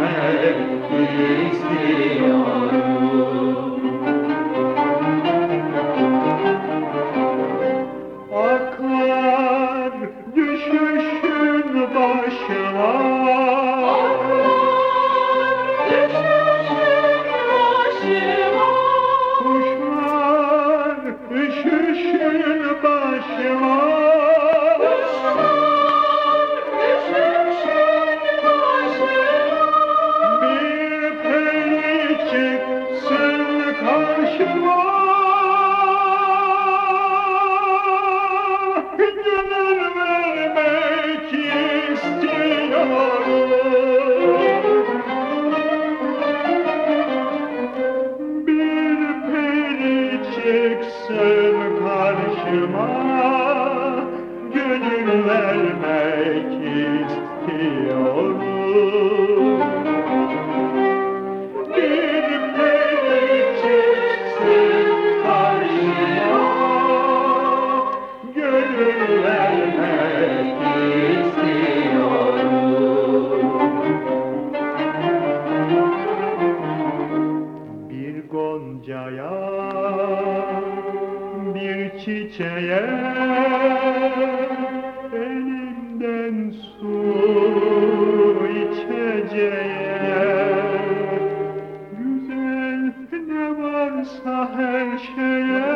vermek istiyorum. Akar düşüşün başıma karşıma Gönül vermek istiyorum çiçeğe elimden su içeceğe. Güzel ne varsa her şeye